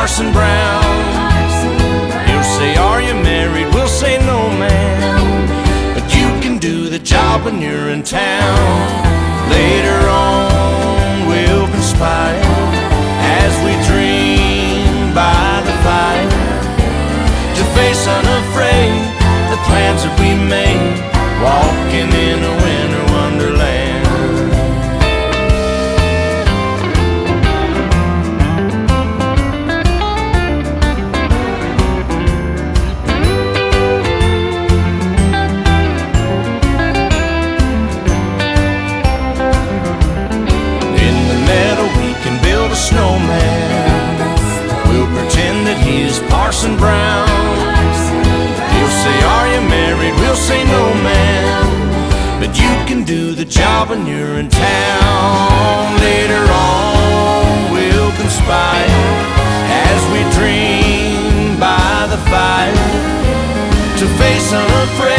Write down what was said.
Parson Brown. He'll say, Are you married? We'll say, No, man. But you can do the job when you're in town. Later on, we'll conspire as we dream by the fire to face unafraid the plans that we made. Walking in Parson Brown. He'll say, Are you married? We'll say, No, man. But you can do the job when you're in town. Later on, we'll conspire as we dream by the fire to face unafraid